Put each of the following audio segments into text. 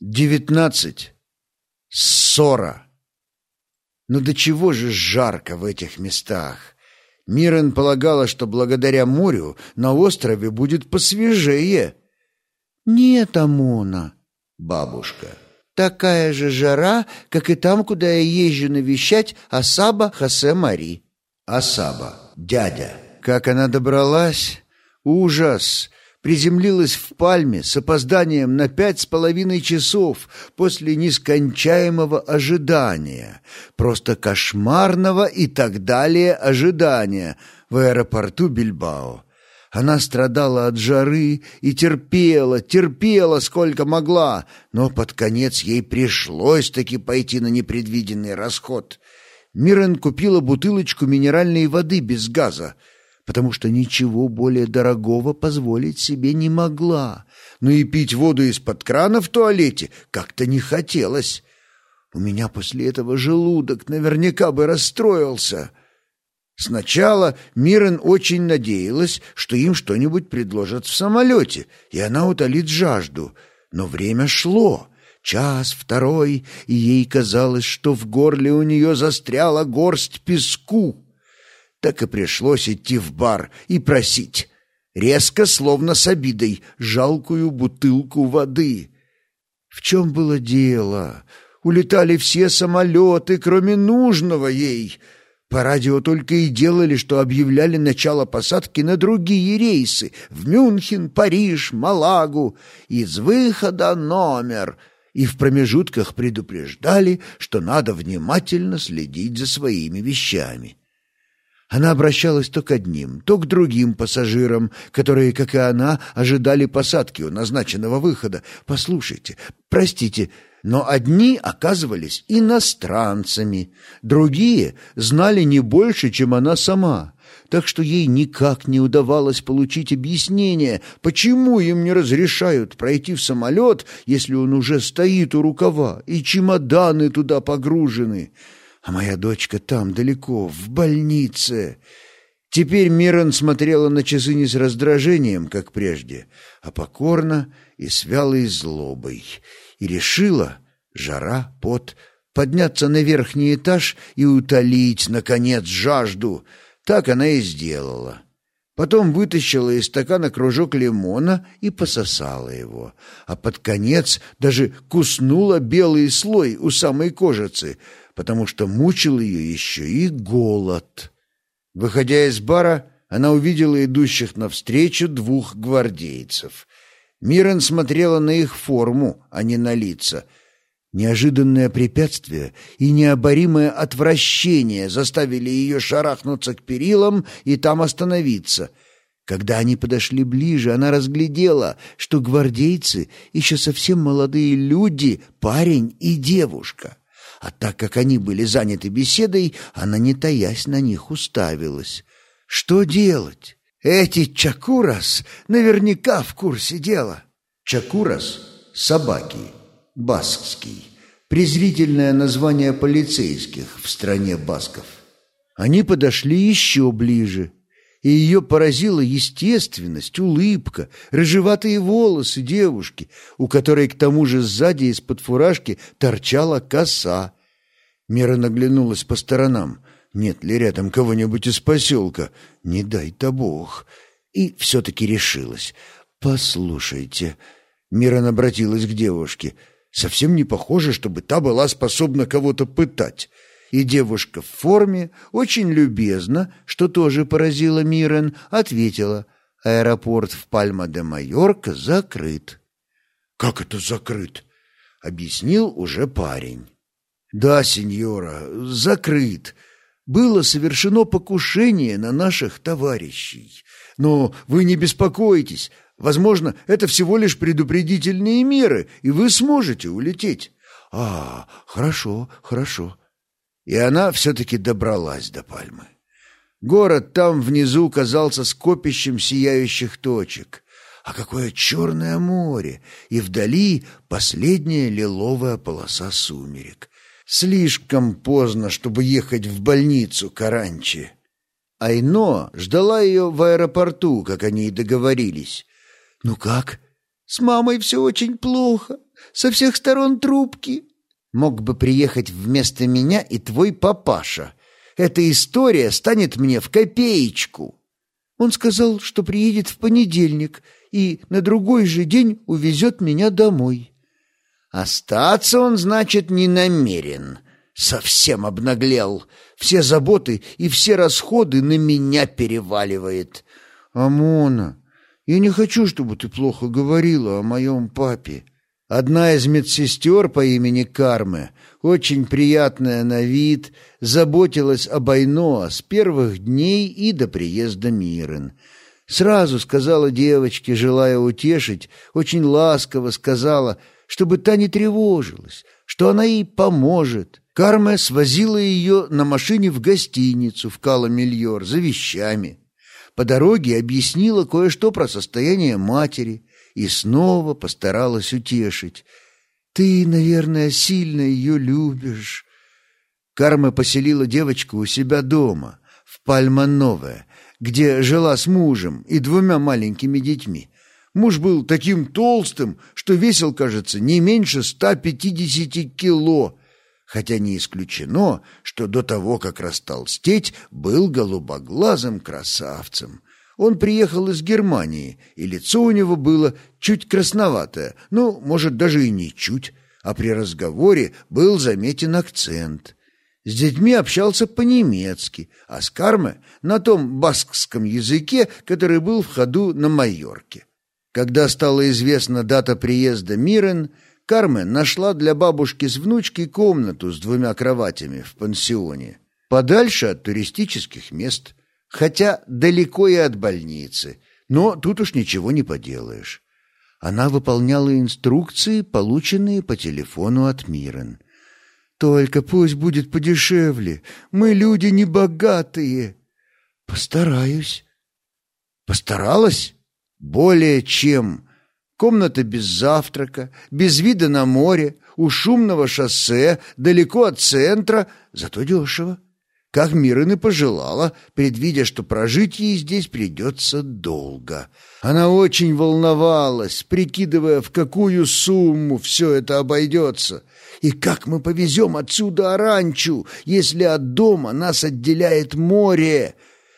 Девятнадцать. Ссора. Но ну до чего же жарко в этих местах? Мирен полагала, что благодаря морю на острове будет посвежее. «Нет, Амона, бабушка, такая же жара, как и там, куда я езжу навещать Асаба Хосе Мари». «Асаба, дядя». Как она добралась? Ужас! Приземлилась в Пальме с опозданием на пять с половиной часов после нескончаемого ожидания, просто кошмарного и так далее ожидания в аэропорту Бильбао. Она страдала от жары и терпела, терпела сколько могла, но под конец ей пришлось таки пойти на непредвиденный расход. Мирен купила бутылочку минеральной воды без газа, потому что ничего более дорогого позволить себе не могла. Но и пить воду из-под крана в туалете как-то не хотелось. У меня после этого желудок наверняка бы расстроился. Сначала Мирен очень надеялась, что им что-нибудь предложат в самолете, и она утолит жажду. Но время шло. Час, второй, и ей казалось, что в горле у нее застряла горсть песку так и пришлось идти в бар и просить. Резко, словно с обидой, жалкую бутылку воды. В чем было дело? Улетали все самолеты, кроме нужного ей. По радио только и делали, что объявляли начало посадки на другие рейсы в Мюнхен, Париж, Малагу. Из выхода номер — и в промежутках предупреждали, что надо внимательно следить за своими вещами. Она обращалась то к одним, то к другим пассажирам, которые, как и она, ожидали посадки у назначенного выхода. «Послушайте, простите, но одни оказывались иностранцами, другие знали не больше, чем она сама» так что ей никак не удавалось получить объяснение, почему им не разрешают пройти в самолет, если он уже стоит у рукава, и чемоданы туда погружены а моя дочка там, далеко, в больнице. Теперь Мирон смотрела на часы не с раздражением, как прежде, а покорно и с вялой злобой, и решила, жара, пот, подняться на верхний этаж и утолить, наконец, жажду. Так она и сделала. Потом вытащила из стакана кружок лимона и пососала его, а под конец даже куснула белый слой у самой кожицы — потому что мучил ее еще и голод. Выходя из бара, она увидела идущих навстречу двух гвардейцев. Мирон смотрела на их форму, а не на лица. Неожиданное препятствие и необоримое отвращение заставили ее шарахнуться к перилам и там остановиться. Когда они подошли ближе, она разглядела, что гвардейцы еще совсем молодые люди, парень и девушка. А так как они были заняты беседой, она, не таясь, на них уставилась. Что делать? Эти чакурас наверняка в курсе дела. Чакурас — собаки, баскский, презрительное название полицейских в стране басков. Они подошли еще ближе, и ее поразила естественность, улыбка, рыжеватые волосы девушки, у которой к тому же сзади из-под фуражки торчала коса. Мера наглянулась по сторонам. Нет ли рядом кого-нибудь из поселка? Не дай-то бог. И все-таки решилась. «Послушайте...» Мира обратилась к девушке. «Совсем не похоже, чтобы та была способна кого-то пытать». И девушка в форме, очень любезно, что тоже поразило Мирен, ответила. «Аэропорт в Пальма-де-Майорка закрыт». «Как это закрыт?» — объяснил уже парень. «Да, сеньора, закрыт. Было совершено покушение на наших товарищей. Но вы не беспокойтесь. Возможно, это всего лишь предупредительные меры, и вы сможете улететь». «А, хорошо, хорошо». И она все-таки добралась до Пальмы. Город там внизу казался скопищем сияющих точек. А какое черное море! И вдали последняя лиловая полоса сумерек. Слишком поздно, чтобы ехать в больницу Каранчи. Айно ждала ее в аэропорту, как они и договорились. «Ну как?» «С мамой все очень плохо. со всех сторон трубки. Мог бы приехать вместо меня и твой папаша. Эта история станет мне в копеечку. Он сказал, что приедет в понедельник и на другой же день увезет меня домой. Остаться он, значит, не намерен. Совсем обнаглел. Все заботы и все расходы на меня переваливает. Амона, я не хочу, чтобы ты плохо говорила о моем папе. Одна из медсестер по имени Карме, очень приятная на вид, заботилась об Айноа с первых дней и до приезда Мирен. Сразу сказала девочке, желая утешить, очень ласково сказала, чтобы та не тревожилась, что она ей поможет. Карме свозила ее на машине в гостиницу в Каламильор за вещами. По дороге объяснила кое-что про состояние матери и снова постаралась утешить. «Ты, наверное, сильно ее любишь». Карма поселила девочку у себя дома, в Пальма-Новое, где жила с мужем и двумя маленькими детьми. Муж был таким толстым, что весил, кажется, не меньше 150 кило, хотя не исключено, что до того, как растолстеть, был голубоглазым красавцем. Он приехал из Германии, и лицо у него было чуть красноватое, ну, может, даже и не чуть, а при разговоре был заметен акцент. С детьми общался по-немецки, а с Карме — на том баскском языке, который был в ходу на Майорке. Когда стала известна дата приезда Мирен, Кармен нашла для бабушки с внучкой комнату с двумя кроватями в пансионе, подальше от туристических мест, хотя далеко и от больницы, но тут уж ничего не поделаешь. Она выполняла инструкции, полученные по телефону от Мирен. «Только пусть будет подешевле, мы люди небогатые». «Постараюсь». «Постаралась?» «Более чем». Комната без завтрака, без вида на море, у шумного шоссе, далеко от центра, зато дешево. Как Мирон и пожелала, предвидя, что прожить ей здесь придется долго. Она очень волновалась, прикидывая, в какую сумму все это обойдется. И как мы повезем отсюда Аранчу, если от дома нас отделяет море?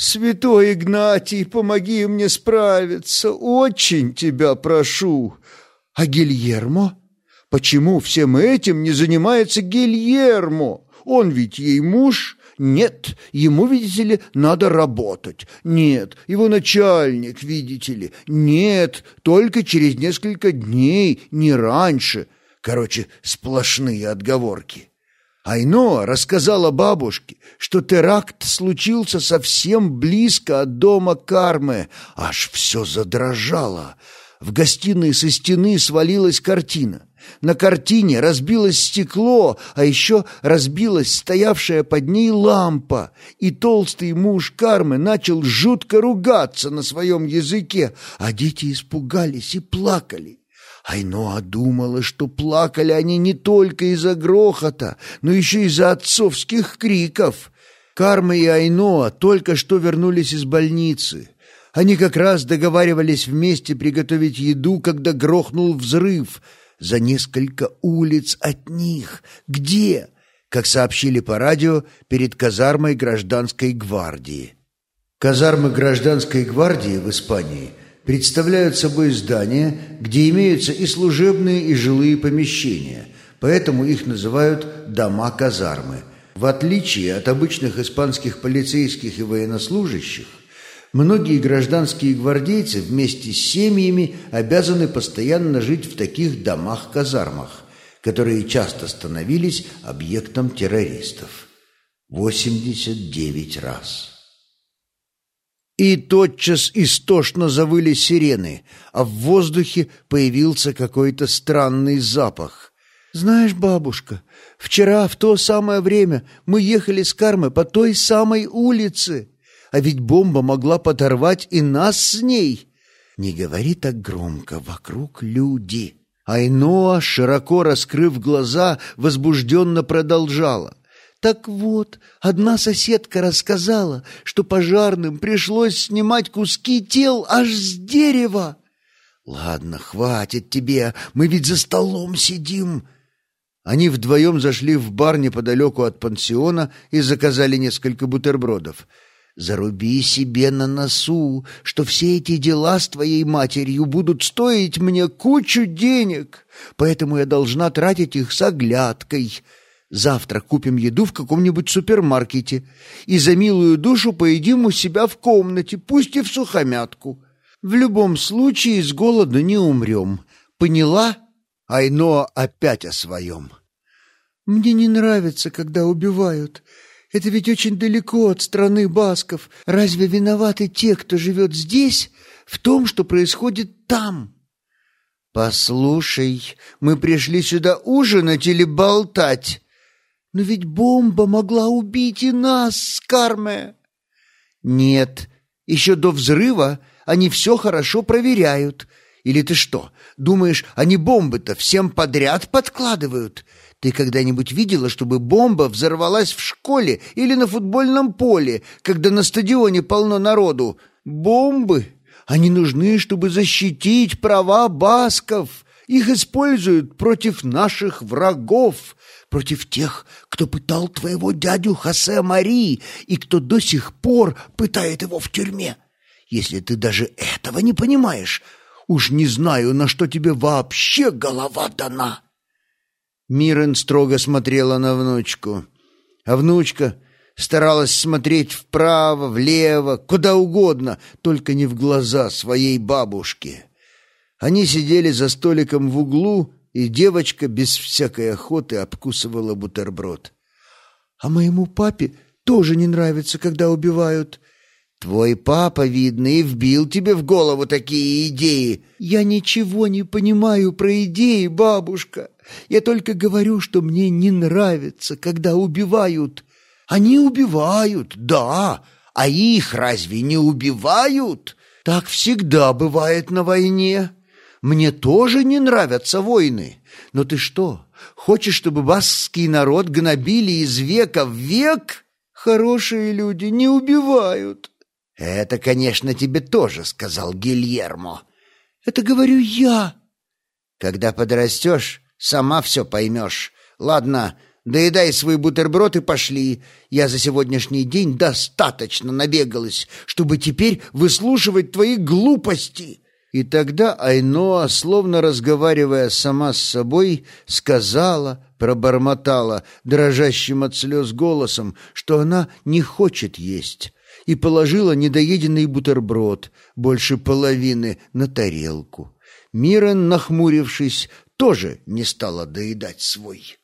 «Святой Игнатий, помоги мне справиться, очень тебя прошу!» «А Гильермо? Почему всем этим не занимается Гильермо? Он ведь ей муж?» Нет, ему, видите ли, надо работать. Нет, его начальник, видите ли. Нет, только через несколько дней, не раньше. Короче, сплошные отговорки. Айно рассказала бабушке, что теракт случился совсем близко от дома Кармы. Аж все задрожало. В гостиной со стены свалилась картина. На картине разбилось стекло, а еще разбилась стоявшая под ней лампа, и толстый муж Кармы начал жутко ругаться на своем языке, а дети испугались и плакали. Айноа думала, что плакали они не только из-за грохота, но еще из-за отцовских криков. Карма и Айноа только что вернулись из больницы. Они как раз договаривались вместе приготовить еду, когда грохнул взрыв за несколько улиц от них. Где? Как сообщили по радио, перед казармой гражданской гвардии. Казармы гражданской гвардии в Испании – представляют собой здания, где имеются и служебные, и жилые помещения, поэтому их называют «дома-казармы». В отличие от обычных испанских полицейских и военнослужащих, многие гражданские гвардейцы вместе с семьями обязаны постоянно жить в таких домах-казармах, которые часто становились объектом террористов. 89 раз. И тотчас истошно завыли сирены, а в воздухе появился какой-то странный запах. «Знаешь, бабушка, вчера в то самое время мы ехали с Кармой по той самой улице, а ведь бомба могла подорвать и нас с ней». «Не говори так громко, вокруг люди». Айноа, широко раскрыв глаза, возбужденно продолжала. Так вот, одна соседка рассказала, что пожарным пришлось снимать куски тел аж с дерева. «Ладно, хватит тебе, мы ведь за столом сидим!» Они вдвоем зашли в бар неподалеку от пансиона и заказали несколько бутербродов. «Заруби себе на носу, что все эти дела с твоей матерью будут стоить мне кучу денег, поэтому я должна тратить их с оглядкой. Завтра купим еду в каком-нибудь супермаркете и за милую душу поедим у себя в комнате, пусть и в сухомятку. В любом случае с голоду не умрем. Поняла?» Айно опять о своем. «Мне не нравится, когда убивают. Это ведь очень далеко от страны басков. Разве виноваты те, кто живет здесь, в том, что происходит там?» «Послушай, мы пришли сюда ужинать или болтать?» «Но ведь бомба могла убить и нас, Скарме!» «Нет, еще до взрыва они все хорошо проверяют. Или ты что, думаешь, они бомбы-то всем подряд подкладывают? Ты когда-нибудь видела, чтобы бомба взорвалась в школе или на футбольном поле, когда на стадионе полно народу? Бомбы? Они нужны, чтобы защитить права басков. Их используют против наших врагов, против тех, кто пытал твоего дядю Хосе Мари и кто до сих пор пытает его в тюрьме. Если ты даже этого не понимаешь, Уж не знаю, на что тебе вообще голова дана. Мирен строго смотрела на внучку, а внучка старалась смотреть вправо, влево, куда угодно, только не в глаза своей бабушки. Они сидели за столиком в углу, и девочка без всякой охоты обкусывала бутерброд. «А моему папе тоже не нравится, когда убивают», Твой папа, видно, и вбил тебе в голову такие идеи. Я ничего не понимаю про идеи, бабушка. Я только говорю, что мне не нравится, когда убивают. Они убивают, да, а их разве не убивают? Так всегда бывает на войне. Мне тоже не нравятся войны. Но ты что, хочешь, чтобы баскский народ гнобили из века в век? Хорошие люди не убивают. «Это, конечно, тебе тоже», — сказал Гильермо. «Это говорю я». «Когда подрастешь, сама все поймешь. Ладно, доедай свой бутерброд и пошли. Я за сегодняшний день достаточно набегалась, чтобы теперь выслушивать твои глупости». И тогда Айноа, словно разговаривая сама с собой, сказала, пробормотала, дрожащим от слез голосом, что она не хочет есть, и положила недоеденный бутерброд, больше половины, на тарелку. Мирон, нахмурившись, тоже не стала доедать свой.